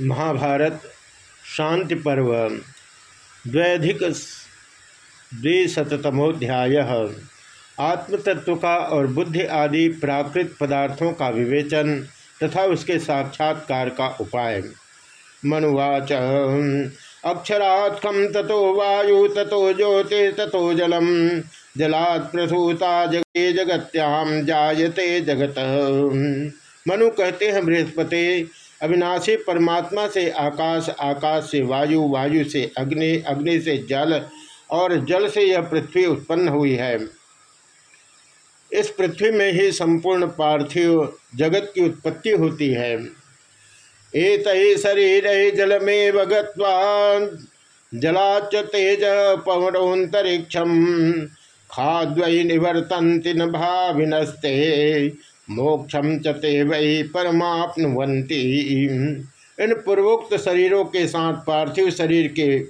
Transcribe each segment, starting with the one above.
महाभारत, शांति पर्व, द्वैधिक द्विशतमोध्याय आत्मतत्व का और बुद्धि आदि प्राकृत पदार्थों का विवेचन तथा उसके साक्षात्कार का उपाय। मनुवाच, अक्षरात् खम ततो वायु, ततो ज्योति, ततो जलम। जलात् प्रसूता जगे जगत्याम जायते जगत। मनु कहते हैं बृहस्पति अविनाशी परमात्मा से आकाश आकाश से वायु वायु से अग्नि अग्नि से जल और जल से यह पृथ्वी उत्पन्न हुई है। इस पृथ्वी में ही संपूर्ण पार्थिव जगत की उत्पत्ति होती है। एक शरीर जल में वगत्वा जलाच तेज पवनोतरिक्षम खाद्वै निवर्तन्ति न भाविनस्ते। मोक्षम चते वही परमाप्नुवंती इन पूर्वोक्त शरीरों के साथ पार्थिव शरीर के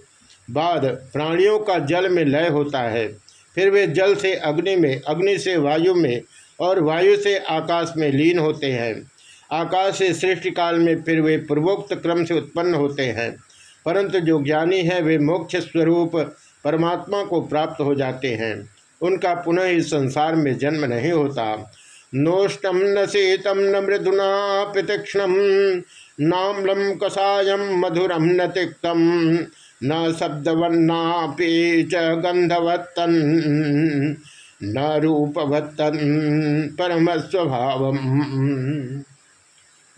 बाद प्राणियों का जल में लय होता है। फिर वे जल से अग्नि में, अग्नि से वायु में और वायु से आकाश में लीन होते हैं। आकाश से सृष्टि काल में फिर वे पूर्वोक्त क्रम से उत्पन्न होते हैं। परंतु जो ज्ञानी है, वे मोक्ष स्वरूप परमात्मा को प्राप्त हो जाते हैं। उनका पुनः इस संसार में जन्म नहीं होता। नोष्टम न शीतम न मृदुना प्रतीक्षण नाम्लम कषायम मधुरम न तिक्तम न शब्दवन्नापि च गंधवत्तन न रूपवत्तन परम स्वभाव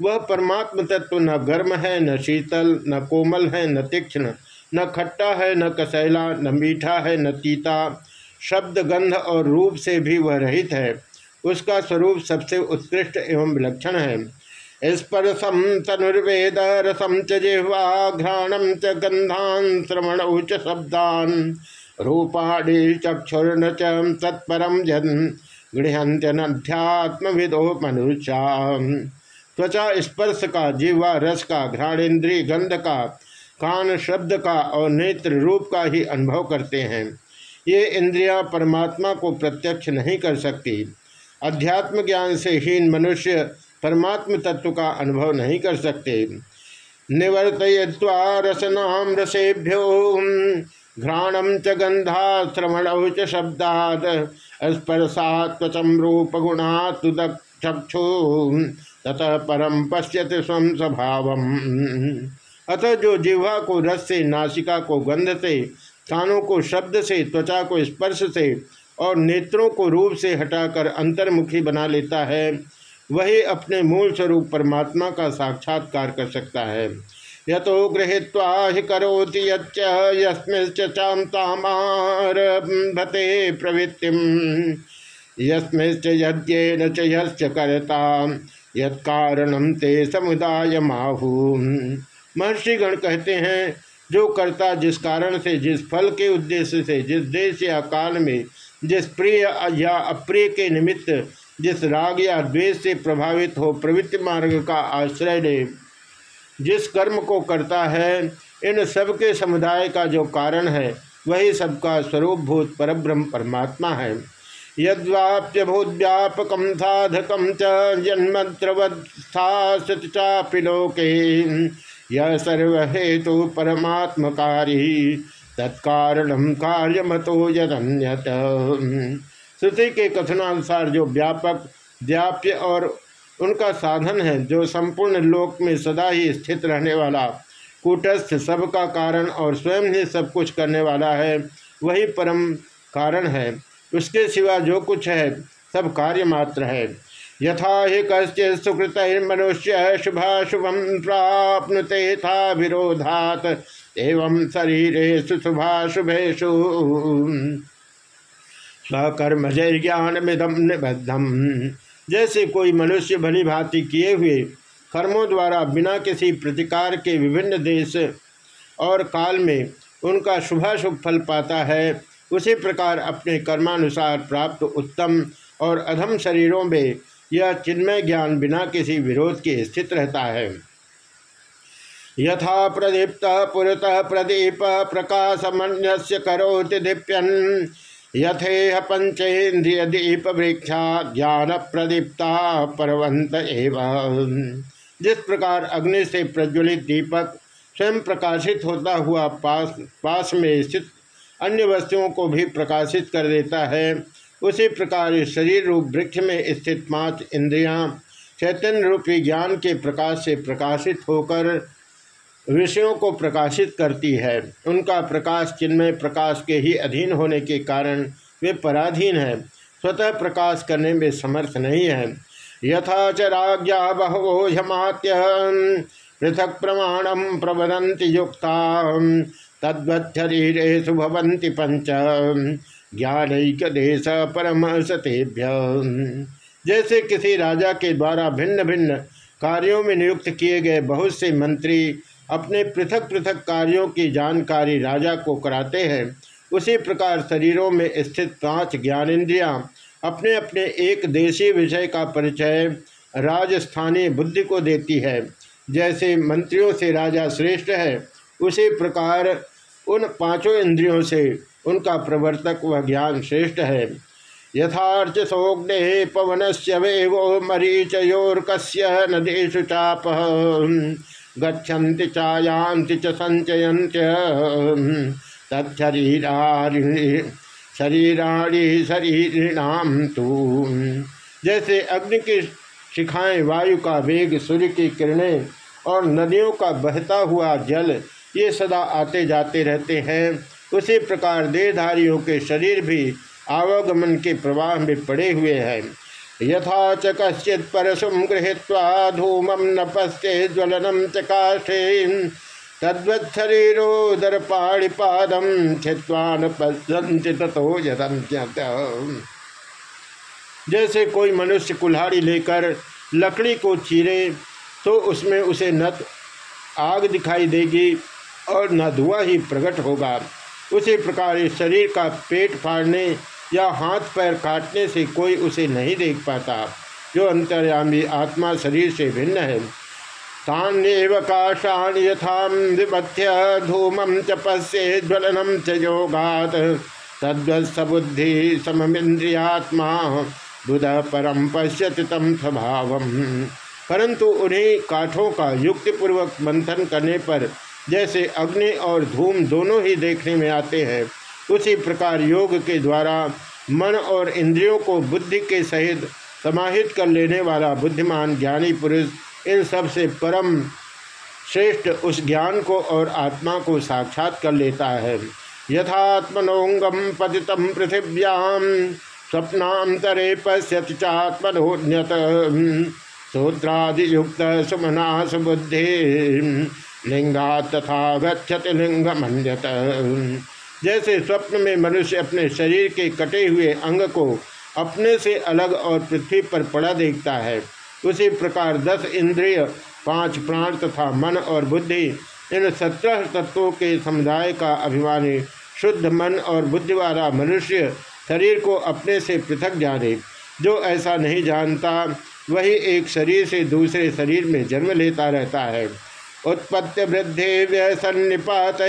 वह परमात्म तत्व न गर्म है, न शीतल, न कोमल है, न तीक्ष्ण, न खट्टा है, न कसैला, न मीठा है, न तीता। शब्द, गंध और रूप से भी वह रहित है। उसका स्वरूप सबसे उत्कृष्ट एवं विलक्षण है। स्पर्शम तनुर्वेद रसम च जिह्वा घ्राणम च गंधान श्रवण च शब्दान। रूपाणी चक्षुर्न च तत्परम जन गृहंत्यध्यात्म विदो मनुष्या। त्वचा स्पर्श का जीवा रस का, घ्राणेन्द्रीय गंध का, कान शब्द का और नेत्र रूप का ही अनुभव करते हैं। ये इंद्रियाँ परमात्मा को प्रत्यक्ष नहीं कर सकती। अध्यात्म ज्ञान से हीन मनुष्य परमात्म तत्व का अनुभव नहीं कर सकते। निवर्तय्वा रसनाम रसेभ्यो घ्राणम च गंधा श्रवण च शब्दात स्पर्शात्म रूप गुणात चक्षु, ततः परम पश्यति स्व स्वभाव अतः जो जिह्वा को रस से, नासिका को गंध से कानों को शब्द से, त्वचा को स्पर्श से और नेत्रों को रूप से हटाकर अंतर्मुखी बना लेता है। वही अपने मूल स्वरूप परमात्मा का साक्षात्कार कर सकता है। यतो गृहीत्वा करोति यस्मिश्चामतामारभते प्रवृत्तिम। यस्मिश्च यद्येन च यश्च ते समुदाय माहू महर्षिगण कहते हैं, जो कर्ता जिस कारण से, जिस फल के उद्देश्य से, जिस देश या काल में जिस प्रिय या अप्रिय के निमित्त, जिस राग या द्वेष से प्रभावित हो प्रवृत्ति मार्ग का आश्रय ले, जिस कर्म को करता है, इन सब के समुदाय का जो कारण है, वही सबका स्वरूप भूत परब्रह्म परमात्मा है। यद्वाप्य भूत व्यापक साधकम चन्मद्रवस्था चापि लोके यह सर्वहेतु परमात्मकारी। तत्कारणम कार्यमतो यदन्यत। श्रुति के कथनानुसार जो व्यापक, व्याप्य और उनका साधन है, जो संपूर्ण लोक में सदा ही स्थित रहने वाला, कूटस्थ सबका कारण और स्वयं ही सब कुछ करने वाला है, वही परम कारण है। उसके सिवा जो कुछ है, सब कार्य मात्र है। यथा ही कश्चि सुकृत मनुष्य शुभाशुभम प्राप्नुते था विरोधात। एवं शरीर शुभाशुभेशु स्वकर्म जय ज्ञान मिदम निबद्धम। जैसे कोई मनुष्य भली भांति किए हुए कर्मों द्वारा बिना किसी प्रतिकार के विभिन्न देश और काल में उनका शुभाशुभ फल पाता है, उसी प्रकार अपने कर्मानुसार प्राप्त उत्तम और अधम शरीरों में यह चिन्मय ज्ञान बिना किसी विरोध के स्थित रहता है। यथा प्रदीप्त पुरतः प्रदीप प्रकाशमन्य करोति दीप्यन। यथेह पंचेन्द्रिय दीप वृक्षा ज्ञान प्रदीप्ता परवंत एवं। जिस प्रकार अग्नि से प्रज्वलित दीपक स्वयं प्रकाशित होता हुआ पास पास में स्थित अन्य वस्तुओं को भी प्रकाशित कर देता है, उसी प्रकार शरीर रूप वृक्ष में स्थित पाँच इंद्रियाँ चैतन्य रूपी ज्ञान के प्रकाश से प्रकाशित होकर विषयों को प्रकाशित करती है। उनका प्रकाश चिन्मय प्रकाश के ही अधीन होने के कारण वे पराधीन है। स्वतः प्रकाश करने में समर्थ नहीं है। यथा च राज्ञा बहवो हमात्य पृथक प्रमाणम प्रवदंति युक्ता भवंति पंच ज्ञानक देश परम सतेभ्य जैसे किसी राजा के द्वारा भिन्न भिन्न कार्यों में नियुक्त किए गए बहुत से मंत्री अपने पृथक पृथक कार्यों की जानकारी राजा को कराते हैं। उसी प्रकार शरीरों में स्थित पाँच ज्ञानेन्द्रियाँ अपने अपने एक देशी विषय का परिचय राजस्थानी बुद्धि को देती है। जैसे मंत्रियों से राजा श्रेष्ठ है, उसी प्रकार उन पाँचों इंद्रियों से उनका प्रवर्तक वह ज्ञान श्रेष्ठ है। यथार्च सोग्ने पवन से वेगो मरीचयोर्कस्य नदीषु चाप। गच्छन्ति चायांति च संचयन्त्य तत्शरीराणि शरीराणि शरीरिणाम तू। जैसे अग्नि की शिखाएँ, वायु का वेग, सूर्य की किरणें और नदियों का बहता हुआ जल, ये सदा आते जाते रहते हैं। उसी प्रकार देहधारियों के शरीर भी आवागमन के प्रवाह में पड़े हुए हैं। यथा च कश्चित परशुम गृहीत्वा धूमम न पश्ये ज्वलनम च काष्ठे। तद्वत्शरीरोदर पाणिपादम छिवा न पश्यंति तथो जैसे कोई मनुष्य कुल्हाड़ी लेकर लकड़ी को चीरे तो उसमें उसे न आग दिखाई देगी और न धुआँ ही प्रकट होगा। उसी प्रकार शरीर का पेट फाड़ने या हाथ पैर काटने से कोई उसे नहीं देख पाता, जो अंतर्यामी आत्मा शरीर से भिन्न है। तान्यव काशान यथा विपथ्य धूमम च ज्वलनम च योगात। तद्वत्सबुद्धि सममिंद्रियात्मा बुध परम पश्यत तम स्वभाव परंतु उन्हें काठों का युक्तिपूर्वक मंथन करने पर जैसे अग्नि और धूम दोनों ही देखने में आते हैं उसी प्रकार योग के द्वारा मन और इंद्रियों को बुद्धि के सहित समाहित कर लेने वाला बुद्धिमान ज्ञानी पुरुष इन सबसे परम श्रेष्ठ उस ज्ञान को और आत्मा को साक्षात कर लेता है। यथात्मनोंगम पतितम पृथिव्याम स्वप्नातरे पश्यति चात्मनोन्यत श्रोत्रादियुक्त सुमना सुबुद्धि। लिंगा तथा गच्छति लिंग मंजत जैसे स्वप्न में मनुष्य अपने शरीर के कटे हुए अंग को अपने से अलग और पृथ्वी पर पड़ा देखता है। उसी प्रकार दस इंद्रिय, पाँच प्राण तथा मन और बुद्धि, इन सत्रह तत्वों के समुदाय का अभिमानी, शुद्ध मन और बुद्धि वाला मनुष्य शरीर को अपने से पृथक जाने। जो ऐसा नहीं जानता, वही एक शरीर से दूसरे शरीर में जन्म लेता रहता है। उत्पत्ति वृद्धि व्यसन्निपात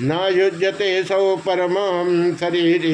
न युजते सौ परम शरीर।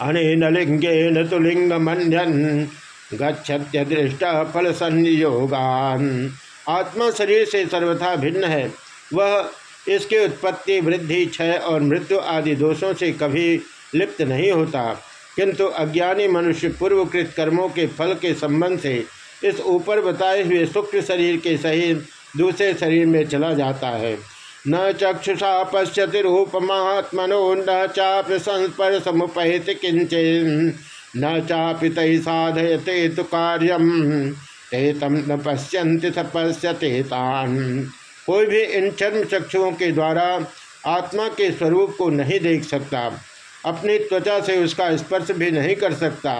अनेन लिंगेन तो लिंग मनन गच्छत्य दृष्ट फल संयोगान आत्मा शरीर से सर्वथा भिन्न है। वह इसके उत्पत्ति, वृद्धि, क्षय और मृत्यु आदि दोषों से कभी लिप्त नहीं होता। किंतु अज्ञानी मनुष्य पूर्वकृत कर्मों के फल के संबंध से इस ऊपर बताए हुए सूक्ष्म शरीर के सहित दूसरे शरीर में चला जाता है। न चक्षुषा पश्यति रूपमात्मनो न चाप संस्पर समुपहित किंचन न चापि साधयते तो कार्यम। तम न पश्यंति स पश्यते कोई भी इन चर्म चक्षुओं के द्वारा आत्मा के स्वरूप को नहीं देख सकता। अपनी त्वचा से उसका स्पर्श भी नहीं कर सकता।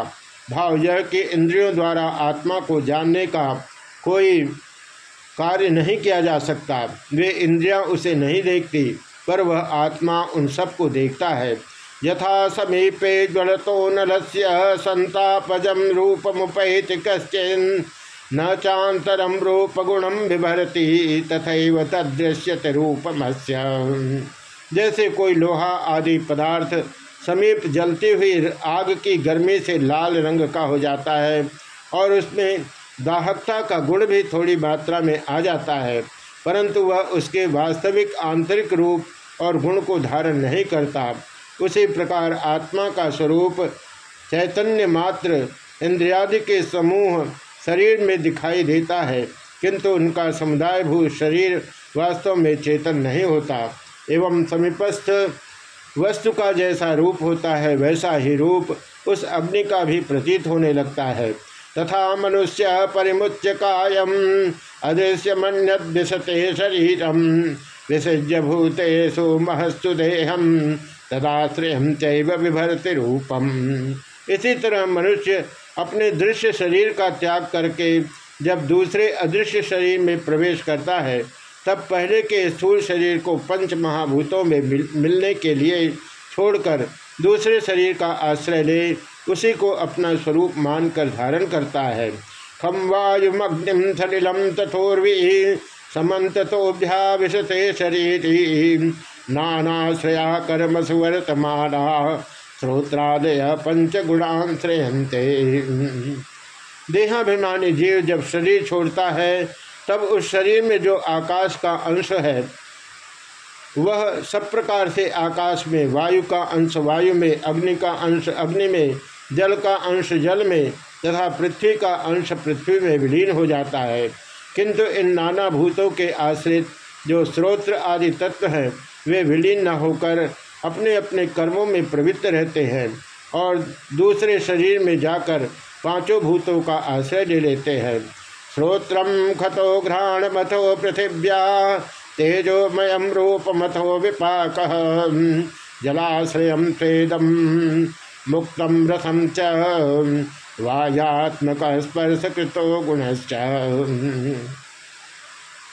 भाव यह कि इंद्रियों द्वारा आत्मा को जानने का कोई कार्य नहीं किया जा सकता। वे इंद्रियाँ उसे नहीं देखती, पर वह आत्मा उन सबको देखता है। यथा समीपे ज्वलतो नलस्य संतापजम रूपमुपैत कश्चिन, न चातरम रूप गुणम विभरती तथा तदृश्यत रूपमस्य। जैसे कोई लोहा आदि पदार्थ समीप जलती हुई आग की गर्मी से लाल रंग का हो जाता है, और उसमें दाहकता का गुण भी थोड़ी मात्रा में आ जाता है, परंतु वह उसके वास्तविक आंतरिक रूप और गुण को धारण नहीं करता। उसी प्रकार आत्मा का स्वरूप चैतन्य मात्र इंद्रियादि के समूह शरीर में दिखाई देता है, किंतु उनका समुदायभूत शरीर वास्तव में चेतन नहीं होता। एवं समीपस्थ वस्तु का जैसा रूप होता है, वैसा ही रूप उस अग्नि का भी प्रतीत होने लगता है। तथा मनुष्य परिमुच्य कायम अदृश्य मन्यते शरीरम। विसृज्य भूतेषु महस्तु देहम। तदाश्रय चैव विभरति रूपम। इसी तरह मनुष्य अपने दृश्य शरीर का त्याग करके जब दूसरे अदृश्य शरीर में प्रवेश करता है, तब पहले के स्थूल शरीर को पंच महाभूतों में मिलने के लिए छोड़कर दूसरे शरीर का आश्रय ले, उसी को अपना स्वरूप मानकर धारण करता है। खम वायुमग्निम सलिलम तथोर्वी समन्तोभ्याविशते शरीर। नानाश्रया कर्म सुवर्तमाना श्रोत्रादय पंचगुणाश्रयते देहाभिमानी जीव जब शरीर छोड़ता है, तब उस शरीर में जो आकाश का अंश है वह सब प्रकार से आकाश में, वायु का अंश, वायु में, अग्नि का अंश, अग्नि में, जल का अंश, जल में, तथा पृथ्वी का अंश पृथ्वी में विलीन हो जाता है। किंतु इन नाना भूतों के आश्रित जो स्रोत्र आदि तत्व हैं, वे विलीन न होकर अपने अपने कर्मों में प्रवृत्त रहते हैं और दूसरे शरीर में जाकर पाँचों भूतों का आश्रय ले लेते हैं। श्रोत्रम खतो घ्राण मथो पृथिव्या तेजोमय रूप मथो विपाक जलाश्रय स्वेदम मुक्तम रथम च वायात्मक स्पर्श कृतो गुणश्च।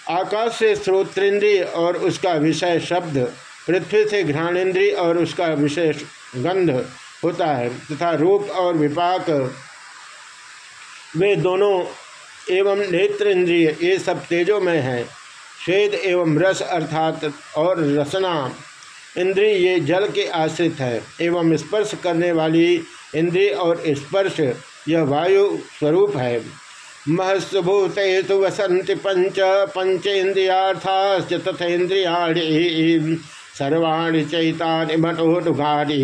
आकाश से श्रोत्रेंद्रिय और उसका विषय शब्द, पृथ्वी से घ्राणेन्द्रिय और उसका विषय गंध होता है, तथा रूप और विपाक, वे दोनों एवं नेत्र इंद्रिय ये सब तेजों में हैं। स्वेद एवं रस अर्थात और रसना इंद्रिय ये जल के आश्रित है, एवं स्पर्श करने वाली इंद्रिय और स्पर्श यह वायु स्वरूप है। महस्भूतेषु वसंति पंच, पंचेन्द्रियार्थाश्च तथेन्द्रियाणि, सर्वाणि चैतानि मनोनुघानि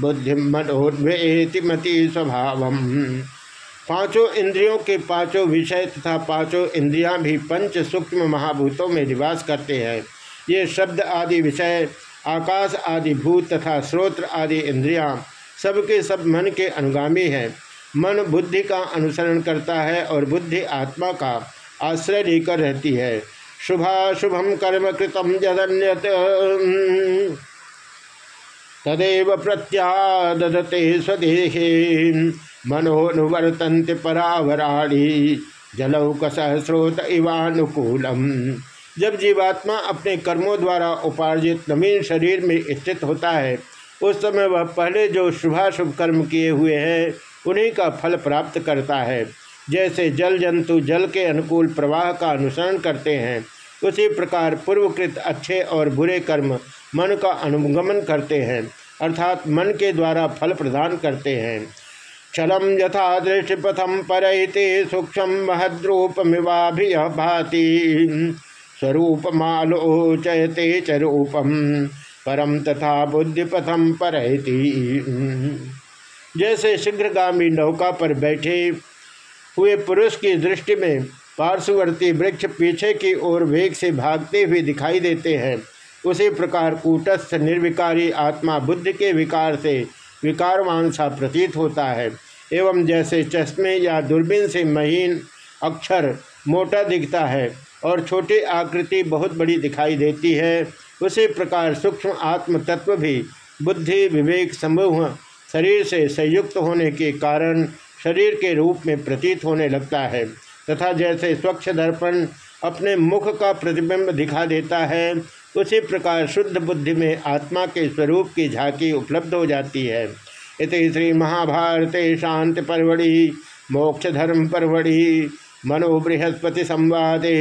बुद्धि मनोन्वेति मति स्वभाव पाँचों इंद्रियों के पाँचों विषय तथा पाँचों इंद्रियाँ भी पंच सूक्ष्म महाभूतों में निवास करते हैं। ये शब्द आदि विषय, आकाश आदि भूत तथा स्रोत्र आदि इंद्रियाँ सबके सब मन के अनुगामी हैं। मन बुद्धि का अनुसरण करता है और बुद्धि आत्मा का आश्रय लेकर रहती है। शुभाशुभम कर्म कृतम जदन्यत तदेव प्रत्यादते स्वदेहे। मनोनुवर्तन्त परावराणी जलौक सहस्रोत इवानुकूलम। जब जीवात्मा अपने कर्मों द्वारा उपार्जित नवीन शरीर में स्थित होता है, उस समय वह पहले जो शुभाशुभ कर्म किए हुए हैं, उन्हीं का फल प्राप्त करता है। जैसे जल जंतु जल के अनुकूल प्रवाह का अनुसरण करते हैं, उसी प्रकार पूर्वकृत अच्छे और बुरे कर्म मन का अनुगमन करते हैं, अर्थात मन के द्वारा फल प्रदान करते हैं। चलम यथा दृष्टिपथम पर सूक्ष्म महद्रूपमिवाभि भाति स्वरूप मालोचयते च रूपम परम तथा बुद्धिपथम पर जैसे शीघ्रगामी नौका पर बैठे हुए पुरुष की दृष्टि में पार्श्ववर्ती वृक्ष पीछे की ओर वेग से भागते हुए दिखाई देते हैं, उसी प्रकार कूटस्थ निर्विकारी आत्मा बुद्धि के विकार से विकारवान सा प्रतीत होता है। एवं जैसे चश्मे या दूरबीन से महीन अक्षर मोटा दिखता है और छोटी आकृति बहुत बड़ी दिखाई देती है, उसी प्रकार सूक्ष्म आत्म तत्व भी बुद्धि, विवेक, समूह, शरीर से संयुक्त होने के कारण शरीर के रूप में प्रतीत होने लगता है तथा जैसे स्वच्छ दर्पण अपने मुख का प्रतिबिंब दिखा देता है उसी प्रकार शुद्ध बुद्धि में आत्मा के स्वरूप की झांकी उपलब्ध हो जाती है। इस श्री महाभारत शांति परवड़ी मोक्ष धर्म परवड़ी मनो बृहस्पति संवादे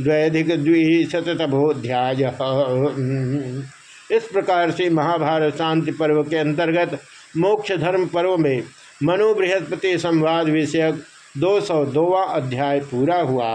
द्वैधिक द्विशतमोध्याय इस प्रकार से महाभारत शांति पर्व के अंतर्गत मोक्ष धर्म पर्व में मनु बृहस्पति संवाद विषयक दो सौ दोवा अध्याय पूरा हुआ।